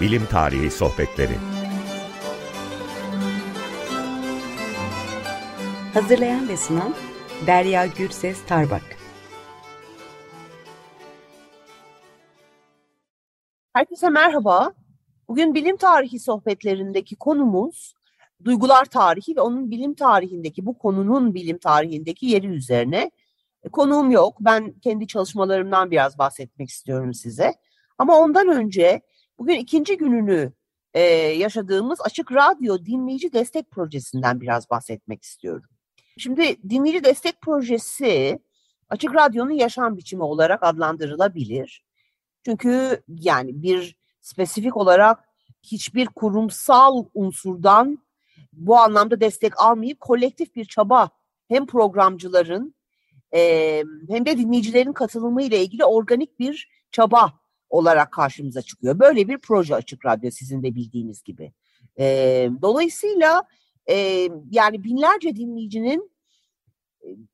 Bilim Tarihi Sohbetleri Hazırlayan ve sunan Derya Gürses Tarbak Herkese merhaba. Bugün bilim tarihi sohbetlerindeki konumuz duygular tarihi ve onun bilim tarihindeki, bu konunun bilim tarihindeki yeri üzerine. E, konuğum yok. Ben kendi çalışmalarımdan biraz bahsetmek istiyorum size. Ama ondan önce bugün ikinci gününü e, yaşadığımız Açık Radyo Dinleyici Destek Projesi'nden biraz bahsetmek istiyorum. Şimdi Dinleyici Destek Projesi Açık Radyo'nun yaşam biçimi olarak adlandırılabilir. Çünkü yani bir spesifik olarak hiçbir kurumsal unsurdan bu anlamda destek almayıp kolektif bir çaba hem programcıların e, hem de dinleyicilerin katılımı ile ilgili organik bir çaba olarak karşımıza çıkıyor. Böyle bir proje Açık Radyo sizin de bildiğiniz gibi. E, dolayısıyla e, yani binlerce dinleyicinin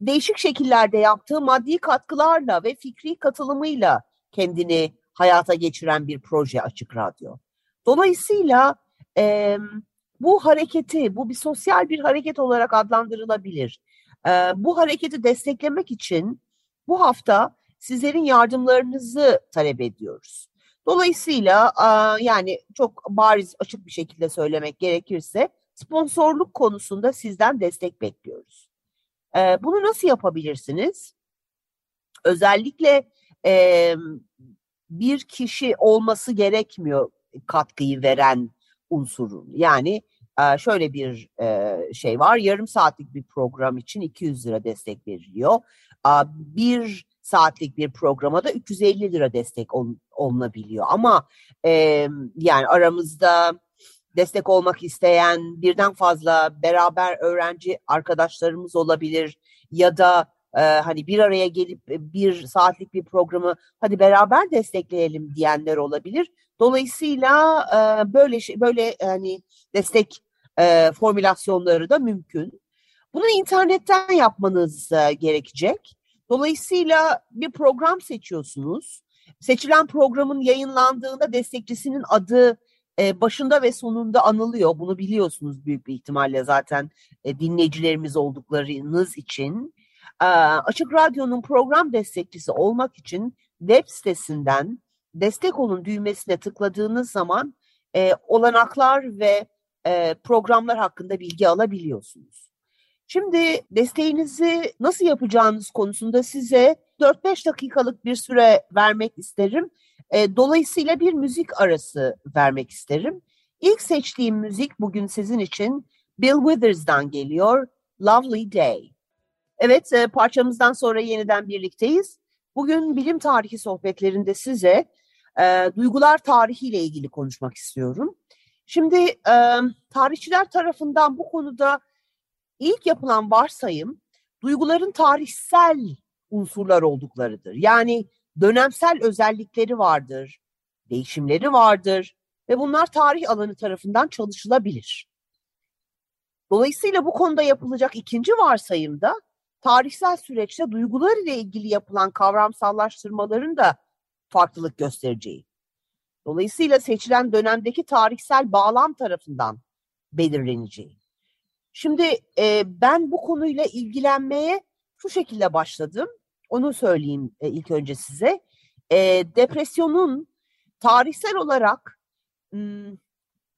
değişik şekillerde yaptığı maddi katkılarla ve fikri katılımıyla kendini hayata geçiren bir proje Açık Radyo. Dolayısıyla e, bu hareketi, bu bir sosyal bir hareket olarak adlandırılabilir. E, bu hareketi desteklemek için bu hafta sizlerin yardımlarınızı talep ediyoruz. Dolayısıyla e, yani çok bariz açık bir şekilde söylemek gerekirse sponsorluk konusunda sizden destek bekliyoruz. E, bunu nasıl yapabilirsiniz? Özellikle e, bir kişi olması gerekmiyor katkıyı veren unsurun. Yani şöyle bir şey var. Yarım saatlik bir program için 200 lira destek veriliyor. Bir saatlik bir programa da 350 lira destek olunabiliyor. Ama yani aramızda destek olmak isteyen birden fazla beraber öğrenci arkadaşlarımız olabilir ya da e, hani bir araya gelip bir saatlik bir programı hadi beraber destekleyelim diyenler olabilir. Dolayısıyla e, böyle şey, böyle hani destek e, formülasyonları da mümkün. Bunu internetten yapmanız e, gerekecek. Dolayısıyla bir program seçiyorsunuz. Seçilen programın yayınlandığında destekçisinin adı e, başında ve sonunda anılıyor. Bunu biliyorsunuz büyük bir ihtimalle zaten e, dinleyicilerimiz olduklarınız için. E, Açık Radyo'nun program destekçisi olmak için web sitesinden destek olun düğmesine tıkladığınız zaman e, olanaklar ve e, programlar hakkında bilgi alabiliyorsunuz. Şimdi desteğinizi nasıl yapacağınız konusunda size 4-5 dakikalık bir süre vermek isterim. E, dolayısıyla bir müzik arası vermek isterim. İlk seçtiğim müzik bugün sizin için Bill Withers'dan geliyor. Lovely Day. Evet e, parçamızdan sonra yeniden birlikteyiz. Bugün bilim tarihi sohbetlerinde size e, duygular tarihiyle ilgili konuşmak istiyorum. Şimdi e, tarihçiler tarafından bu konuda ilk yapılan varsayım duyguların tarihsel unsurlar olduklarıdır. Yani dönemsel özellikleri vardır, değişimleri vardır ve bunlar tarih alanı tarafından çalışılabilir. Dolayısıyla bu konuda yapılacak ikinci varsayımda tarihsel süreçte duygular ile ilgili yapılan kavramsallaştırmaların da farklılık göstereceği. Dolayısıyla seçilen dönemdeki tarihsel bağlam tarafından belirleneceği. Şimdi e, ben bu konuyla ilgilenmeye şu şekilde başladım. Onu söyleyeyim e, ilk önce size. E, depresyonun tarihsel olarak m,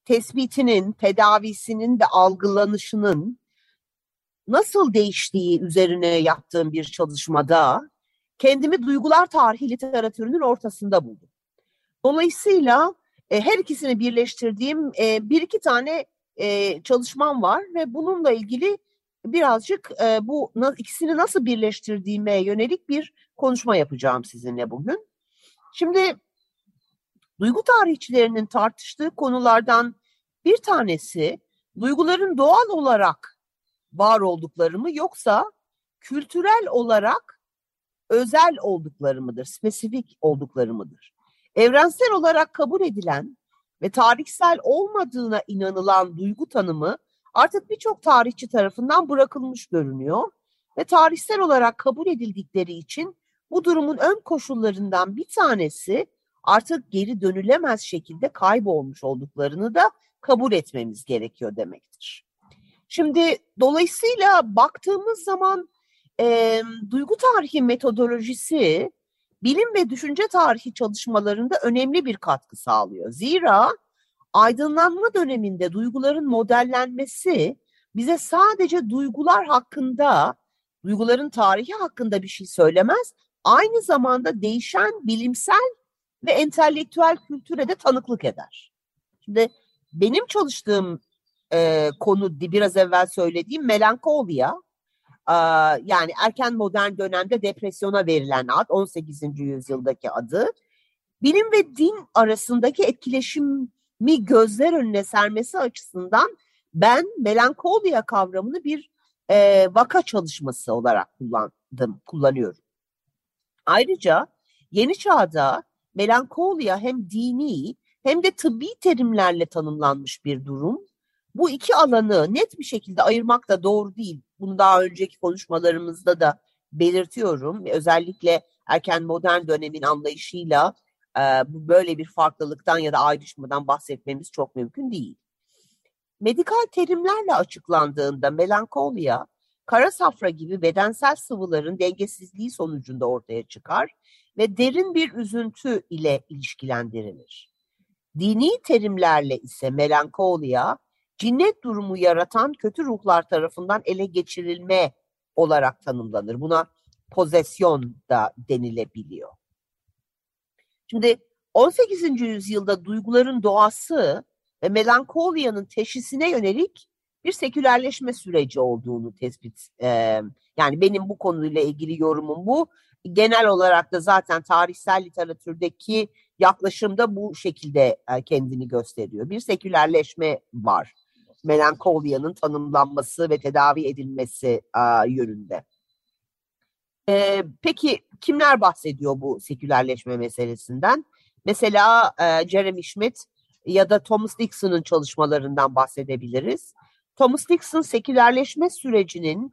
tespitinin, tedavisinin ve algılanışının nasıl değiştiği üzerine yaptığım bir çalışmada kendimi duygular tarihi literatürünün ortasında buldum. Dolayısıyla e, her ikisini birleştirdiğim e, bir iki tane e, çalışmam var ve bununla ilgili birazcık e, bu ikisini nasıl birleştirdiğime yönelik bir konuşma yapacağım sizinle bugün. Şimdi duygu tarihçilerinin tartıştığı konulardan bir tanesi duyguların doğal olarak var oldukları mı yoksa kültürel olarak özel oldukları mıdır, spesifik oldukları mıdır? Evrensel olarak kabul edilen ve tarihsel olmadığına inanılan duygu tanımı artık birçok tarihçi tarafından bırakılmış görünüyor ve tarihsel olarak kabul edildikleri için bu durumun ön koşullarından bir tanesi artık geri dönülemez şekilde kaybolmuş olduklarını da kabul etmemiz gerekiyor demektir. Şimdi dolayısıyla baktığımız zaman e, duygu tarihi metodolojisi bilim ve düşünce tarihi çalışmalarında önemli bir katkı sağlıyor. Zira aydınlanma döneminde duyguların modellenmesi bize sadece duygular hakkında, duyguların tarihi hakkında bir şey söylemez, aynı zamanda değişen bilimsel ve entelektüel kültüre de tanıklık eder. Şimdi benim çalıştığım e, konu biraz evvel söylediğim melankolya, e, yani erken modern dönemde depresyona verilen ad, 18. yüzyıldaki adı, bilim ve din arasındaki etkileşimi gözler önüne sermesi açısından ben melankolya kavramını bir e, vaka çalışması olarak kullandım, kullanıyorum. Ayrıca yeni çağda melankolya hem dini hem de tıbbi terimlerle tanımlanmış bir durum. Bu iki alanı net bir şekilde ayırmak da doğru değil. Bunu daha önceki konuşmalarımızda da belirtiyorum. Özellikle erken modern dönemin anlayışıyla e, böyle bir farklılıktan ya da ayrışmadan bahsetmemiz çok mümkün değil. Medikal terimlerle açıklandığında melankolya, kara safra gibi bedensel sıvıların dengesizliği sonucunda ortaya çıkar ve derin bir üzüntü ile ilişkilendirilir. Dini terimlerle ise melankolya, cinnet durumu yaratan kötü ruhlar tarafından ele geçirilme olarak tanımlanır. Buna pozesyon da denilebiliyor. Şimdi 18. yüzyılda duyguların doğası ve melankolyanın teşhisine yönelik bir sekülerleşme süreci olduğunu tespit e, yani benim bu konuyla ilgili yorumum bu. Genel olarak da zaten tarihsel literatürdeki yaklaşımda bu şekilde e, kendini gösteriyor. Bir sekülerleşme var. Melankolyanın tanımlanması ve tedavi edilmesi yönünde. E, peki kimler bahsediyor bu sekülerleşme meselesinden? Mesela e, Jeremy Schmidt ya da Thomas Dixon'ın çalışmalarından bahsedebiliriz. Thomas Dixon sekülerleşme sürecinin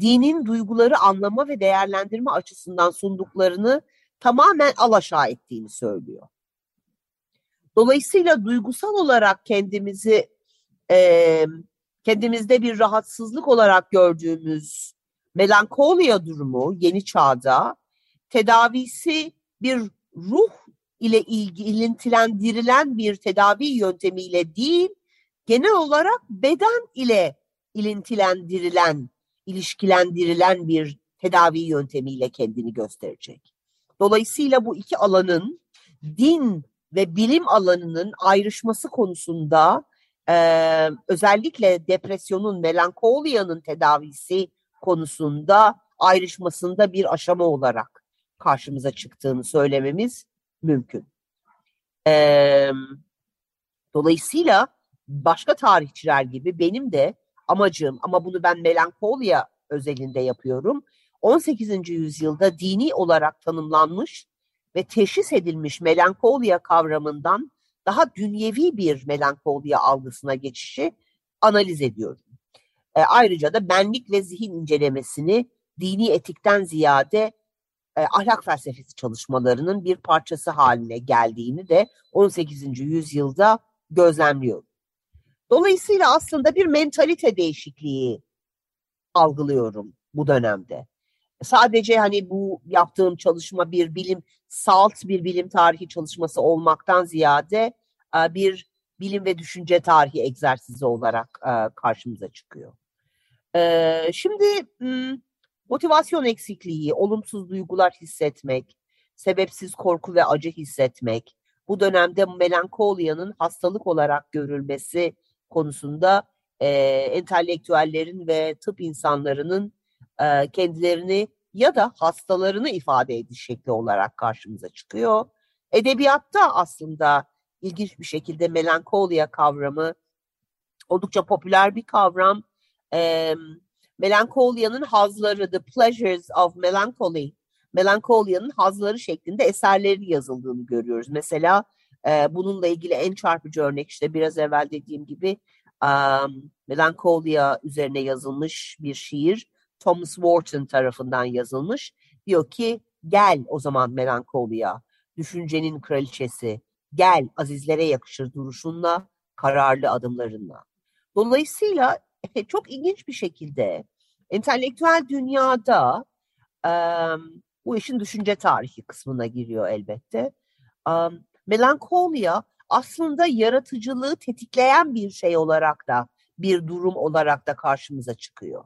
dinin duyguları anlama ve değerlendirme açısından sunduklarını tamamen alaşağı ettiğini söylüyor. Dolayısıyla duygusal olarak kendimizi e, kendimizde bir rahatsızlık olarak gördüğümüz melankolya durumu yeni çağda tedavisi bir ruh ile ilintilendirilen bir tedavi yöntemiyle değil, genel olarak beden ile ilintilendirilen, ilişkilendirilen bir tedavi yöntemiyle kendini gösterecek. Dolayısıyla bu iki alanın din ve bilim alanının ayrışması konusunda e, özellikle depresyonun, melankolyanın tedavisi konusunda ayrışmasında bir aşama olarak karşımıza çıktığını söylememiz mümkün. E, dolayısıyla başka tarihçiler gibi benim de amacım ama bunu ben melankolya özelinde yapıyorum. 18. yüzyılda dini olarak tanımlanmış ve teşhis edilmiş melankolya kavramından daha dünyevi bir melankolya algısına geçişi analiz ediyorum. E, ayrıca da benlik ve zihin incelemesini dini etikten ziyade e, ahlak felsefesi çalışmalarının bir parçası haline geldiğini de 18. yüzyılda gözlemliyorum. Dolayısıyla aslında bir mentalite değişikliği algılıyorum bu dönemde. Sadece hani bu yaptığım çalışma bir bilim, salt bir bilim tarihi çalışması olmaktan ziyade e, bir bilim ve düşünce tarihi egzersizi olarak e, karşımıza çıkıyor. E, şimdi motivasyon eksikliği, olumsuz duygular hissetmek, sebepsiz korku ve acı hissetmek, bu dönemde melankolyanın hastalık olarak görülmesi konusunda entelektüellerin ve tıp insanlarının e, kendilerini ya da hastalarını ifade ediş şekli olarak karşımıza çıkıyor. Edebiyatta aslında ilginç bir şekilde melankolya kavramı oldukça popüler bir kavram. E, melankolyanın hazları, the pleasures of melancholy, melankolyanın hazları şeklinde eserleri yazıldığını görüyoruz. Mesela e, bununla ilgili en çarpıcı örnek işte biraz evvel dediğim gibi um, melankolya üzerine yazılmış bir şiir. Thomas Wharton tarafından yazılmış. Diyor ki gel o zaman melankolya. düşüncenin kraliçesi, gel azizlere yakışır duruşunla, kararlı adımlarınla. Dolayısıyla çok ilginç bir şekilde entelektüel dünyada e, bu işin düşünce tarihi kısmına giriyor elbette. E, melankolya aslında yaratıcılığı tetikleyen bir şey olarak da bir durum olarak da karşımıza çıkıyor.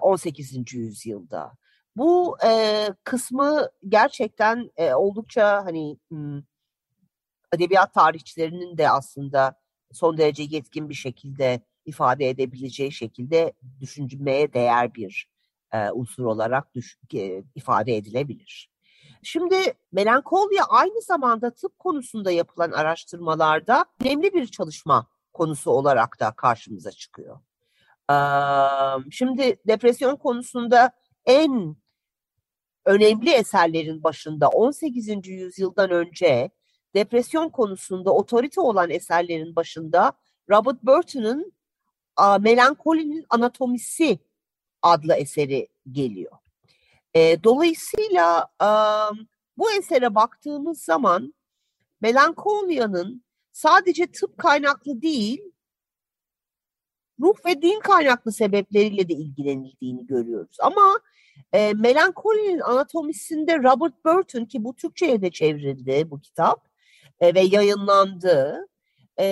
18. yüzyılda. Bu e, kısmı gerçekten e, oldukça hani edebiyat tarihçilerinin de aslında son derece yetkin bir şekilde ifade edebileceği şekilde düşünmeye değer bir e, unsur olarak düş, e, ifade edilebilir. Şimdi melankolya aynı zamanda tıp konusunda yapılan araştırmalarda önemli bir çalışma konusu olarak da karşımıza çıkıyor. Şimdi depresyon konusunda en önemli eserlerin başında 18. yüzyıldan önce depresyon konusunda otorite olan eserlerin başında Robert Burton'ın Melankolinin Anatomisi adlı eseri geliyor. Dolayısıyla bu esere baktığımız zaman melankolyanın sadece tıp kaynaklı değil, ruh ve din kaynaklı sebepleriyle de ilgilenildiğini görüyoruz. Ama e, melankolinin anatomisinde Robert Burton ki bu Türkçe'ye de çevrildi bu kitap e, ve yayınlandı. E,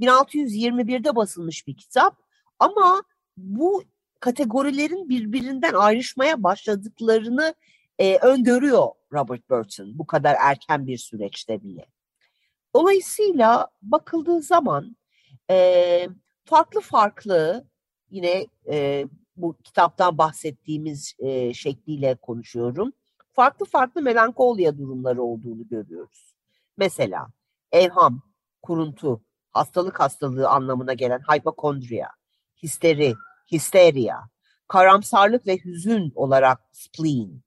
1621'de basılmış bir kitap ama bu kategorilerin birbirinden ayrışmaya başladıklarını e, öngörüyor Robert Burton bu kadar erken bir süreçte bile. Dolayısıyla bakıldığı zaman e, farklı farklı yine e, bu kitaptan bahsettiğimiz e, şekliyle konuşuyorum. Farklı farklı melankolya durumları olduğunu görüyoruz. Mesela evham, kuruntu, hastalık hastalığı anlamına gelen hypokondriya, histeri, histeria, karamsarlık ve hüzün olarak spleen,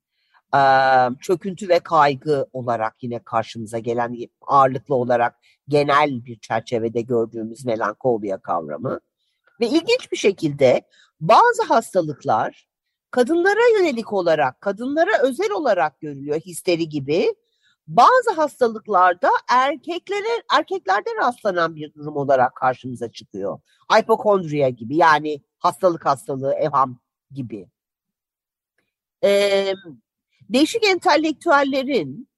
çöküntü ve kaygı olarak yine karşımıza gelen ağırlıklı olarak genel bir çerçevede gördüğümüz melankolya kavramı. Ve ilginç bir şekilde bazı hastalıklar kadınlara yönelik olarak, kadınlara özel olarak görülüyor histeri gibi. Bazı hastalıklarda erkeklere erkeklerde rastlanan bir durum olarak karşımıza çıkıyor. Hipokondriya gibi yani hastalık hastalığı, evham gibi. Ee, değişik entelektüellerin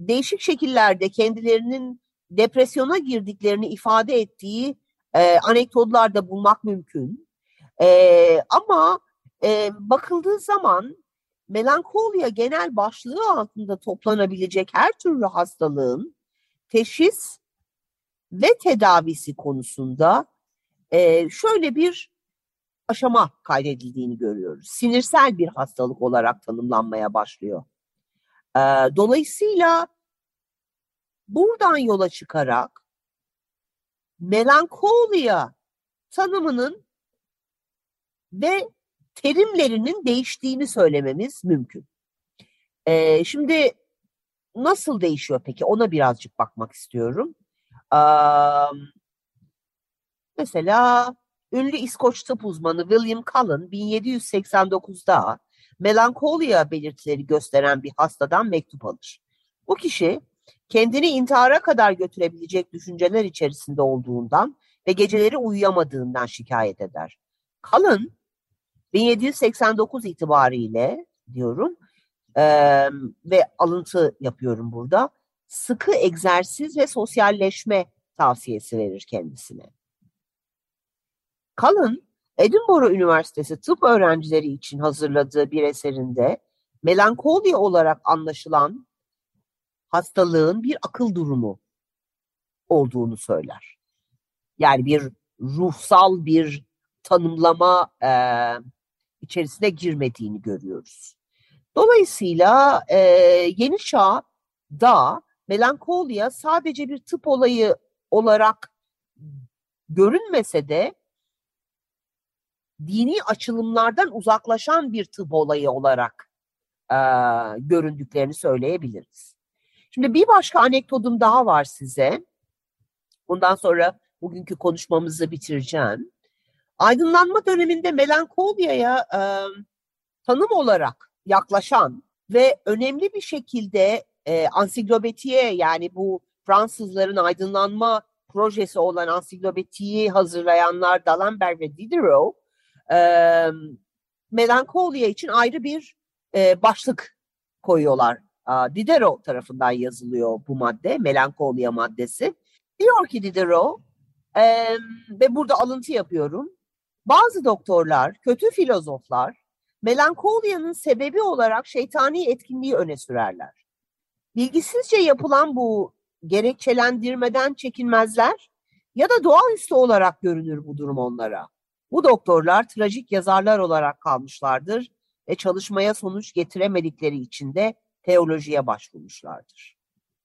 değişik şekillerde kendilerinin depresyona girdiklerini ifade ettiği e, anekdotlar bulmak mümkün. E, ama e, bakıldığı zaman melankolya genel başlığı altında toplanabilecek her türlü hastalığın teşhis ve tedavisi konusunda e, şöyle bir aşama kaydedildiğini görüyoruz. Sinirsel bir hastalık olarak tanımlanmaya başlıyor. E, dolayısıyla buradan yola çıkarak melankolya tanımının ve terimlerinin değiştiğini söylememiz mümkün. Ee, şimdi nasıl değişiyor peki? Ona birazcık bakmak istiyorum. Ee, mesela ünlü İskoç tıp uzmanı William Cullen 1789'da melankolya belirtileri gösteren bir hastadan mektup alır. Bu kişi kendini intihara kadar götürebilecek düşünceler içerisinde olduğundan ve geceleri uyuyamadığından şikayet eder. Kalın 1789 itibariyle diyorum e, ve alıntı yapıyorum burada sıkı egzersiz ve sosyalleşme tavsiyesi verir kendisine. Kalın Edinburgh Üniversitesi tıp öğrencileri için hazırladığı bir eserinde melankoli olarak anlaşılan hastalığın bir akıl durumu olduğunu söyler. Yani bir ruhsal bir tanımlama e, içerisine girmediğini görüyoruz. Dolayısıyla e, yeni çağda melankolya sadece bir tıp olayı olarak görünmese de dini açılımlardan uzaklaşan bir tıp olayı olarak e, göründüklerini söyleyebiliriz. Şimdi bir başka anekdotum daha var size. Bundan sonra bugünkü konuşmamızı bitireceğim. Aydınlanma döneminde melankolyaya e, tanım olarak yaklaşan ve önemli bir şekilde e, ansiklopediye yani bu Fransızların aydınlanma projesi olan ansiklopediyi hazırlayanlar D'Alembert ve Diderot e, melankolya için ayrı bir e, başlık koyuyorlar. A, Diderot tarafından yazılıyor bu madde, melankolya maddesi. Diyor ki Diderot, e, ve burada alıntı yapıyorum, bazı doktorlar, kötü filozoflar, melankolyanın sebebi olarak şeytani etkinliği öne sürerler. Bilgisizce yapılan bu gerekçelendirmeden çekinmezler ya da doğaüstü olarak görünür bu durum onlara. Bu doktorlar trajik yazarlar olarak kalmışlardır ve çalışmaya sonuç getiremedikleri için de teolojiye başvurmuşlardır.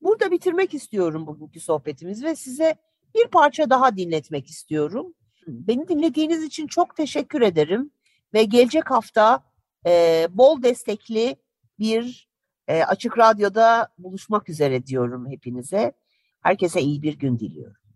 Burada bitirmek istiyorum bugünkü sohbetimiz ve size bir parça daha dinletmek istiyorum. Beni dinlediğiniz için çok teşekkür ederim ve gelecek hafta e, bol destekli bir e, açık radyoda buluşmak üzere diyorum hepinize. Herkese iyi bir gün diliyorum.